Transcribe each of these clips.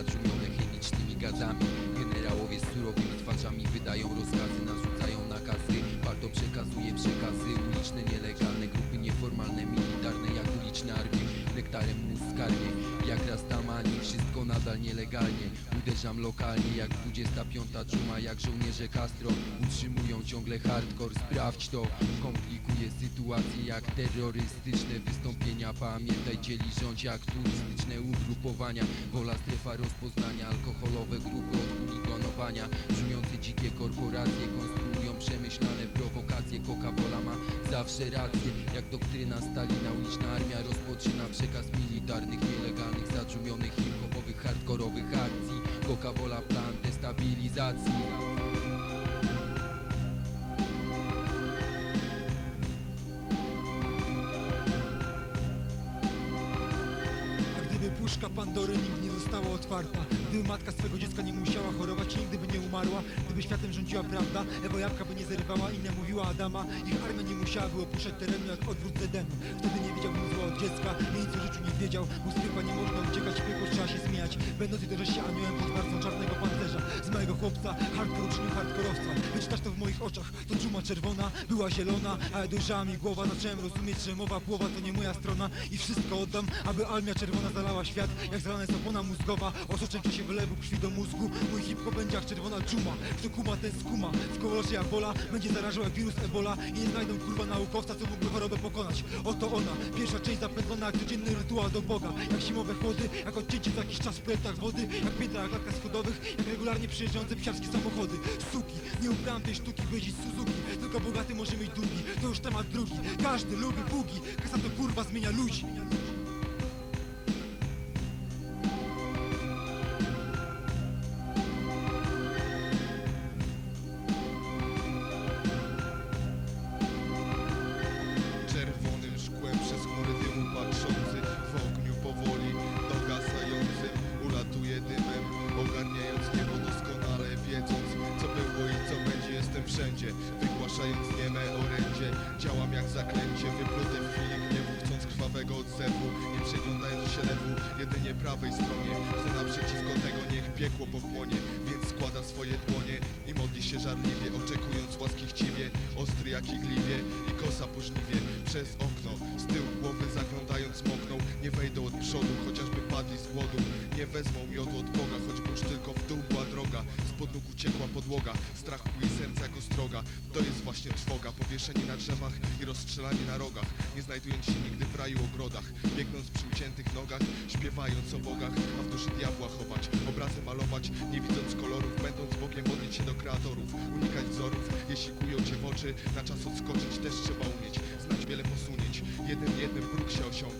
zatrzumione chemicznymi gazami. Generałowie z surowymi twarzami wydają rozkazy, narzucają nakazy. Warto przekazuje przekazy, uliczne, nielegalne grupy nieformalne, militarne jak uliczne armie. Nektarem mózg skarnie rastamani Wszystko nadal nielegalnie. Uderzam lokalnie jak 25 dżuma Jak żołnierze Castro. Utrzymują ciągle hardcore Sprawdź to, komplikuje sytuacje Jak terrorystyczne wystąpienia. Pamiętaj, dzieli rządź jak turystyczne ugrupowania. Wola strefa rozpoznania Alkoholowe grupy od chuliganowania Brzmiące dzikie korporacje Konstruują przemyślane prowokacje. Coca-Cola ma zawsze rację Jak doktryna Stalina Uliczna armia rozpoczyna przekaz militarnych Nielegalnych, zadżumionych, hip-hopowych, hardkorowych akcji Coca-Cola plan destabilizacji. A gdyby puszka Pandory nie została otwarta. Gdyby matka swego dziecka nie musiała chorować i nigdy by nie umarła. Gdyby światem rządziła prawda, Ewa Jabłka by nie zerwała i mówiła Adama. Ich armia nie musiałaby opuszczać terenu jak odwrót z Wtedy nie od dziecka. Nic o życiu nie wiedział Bo piekła nie można uciekać, w piekło trzeba się zmieniać. Będąc jednocześnie aniołem pod warstwą czarnego pancerza. Z małego chłopca, hardcore uczynił hardkorowca. Wyczytasz to w moich oczach, to dżuma czerwona była zielona A ja dojrzała mi głowa, zacząłem rozumieć, że mowa głowa to nie moja strona I wszystko oddam, aby armia czerwona zalała świat. Jak zalana jest opona mózgowa, osoczem czasie wylewu krwi do mózgu. Mój hip-hop będzie czerwona dżuma. Kto kuma, ten skuma. W kołorosie jak bola, będzie zarażał jak wirus ebola I nie znajdą kurwa naukowca, co mógłby chorobę pokonać. Oto ona, pierwsza część zapętlona jak codzienny rytuał do Boga. Jak zimowe chłody, jak odcięcie za jakiś czas w projektach wody. Jak piętra jak klatka schodowych, jak regularnie przyjeżdżające psiarskie samochody. Suki, nie ubrałem tej sztuki, jeździć Suzuki. Tylko bogaty może mieć długi, to już temat drugi. Każdy lubi bugi, kasa to kurwa zmienia ludzi wszędzie Wygłaszając nieme orędzie. Działam jak zaklęcie, wyplute w chwili gniewu Chcąc krwawego odzewu, nie przeglądając się lewu Jedynie prawej stronie. Chcę naprzeciwko tego, niech piekło pochłonie Więc składa swoje dłonie. I modli się żarliwie Oczekując łaski chciwie, ostry jak igliwie. I kosa po żniwie przez okno Z tyłu głowy zaglądając mokną. Nie wejdą od przodu, chociażby padli z głodu. Nie wezmą miodu od Boga, choćby już tylko w dół była droga. Spod nóg uciekła podłoga, strach kłuje serca jak ostroga To jest właśnie trwoga, powieszenie na drzewach i rozstrzelanie na rogach. Nie znajdując się nigdy w raju ogrodach. Biegnąc przy uciętych nogach, śpiewając o bogach. A w duszy diabła chować, obrazy malować. Nie widząc kolorów, będąc Bogiem modlić się do kreatorów. Unikać wzorów, jeśli kują cię w oczy. Na czas odskoczyć też trzeba umieć. Znać wiele posunięć, jeden jednym próg się osiąga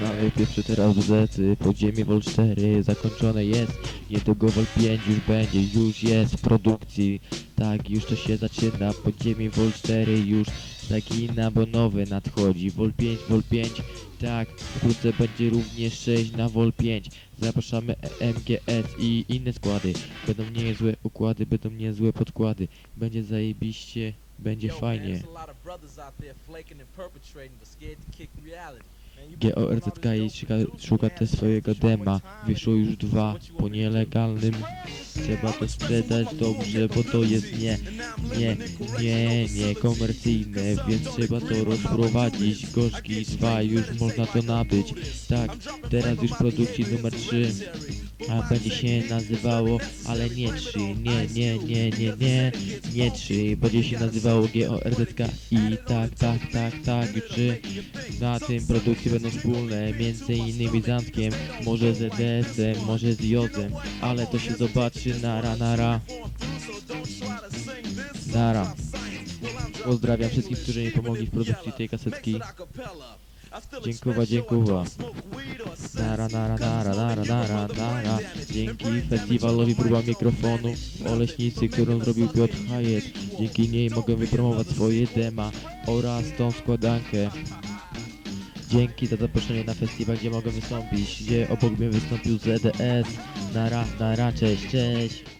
Mamy pierwszy teraz bzety, podziemie Vol 4 zakończone jest, niedługo Vol 5 już będzie, już jest w produkcji. Tak, już to się zaczyna, podziemie Vol 4 już zagina, bo nowy nadchodzi. Vol 5, Vol 5, tak, wkrótce będzie również 6 na Vol 5. Zapraszamy MGS i inne składy. Będą niezłe układy, będą niezłe podkłady. Będzie zajebiście, będzie fajnie. GORZK szuka, szuka te swojego dema. Wyszło już dwa po nielegalnym. Trzeba to sprzedać dobrze, bo to jest nie, nie, nie, nie komercyjne, więc trzeba to rozprowadzić. Gorzki 2 już można to nabyć. Tak, teraz już produkcji numer 3. A będzie się nazywało, ale nie 3, nie, nie, nie, nie, nie, nie 3, będzie się nazywało GORZK i tak, tak, tak, tak, 3. Na tym produkcje będą wspólne, między innymi z może z EDS-em, może z Jozem, ale to się zobaczy, nara, nara, nara. Pozdrawiam wszystkich, którzy mi pomogli w produkcji tej kasetki. Dziękuwa, dziękuwa. Nara, nara, nara, nara, nara, nara. Dzięki festiwalowi próba mikrofonu w Oleśnicy, którą zrobił Piotr Hajet. Dzięki niej mogę wypromować swoje dema oraz tą składankę. Dzięki za zaproszenie na festiwal, gdzie mogę wystąpić, gdzie obok mnie wystąpił ZDS. Nara, nara, cześć, cześć.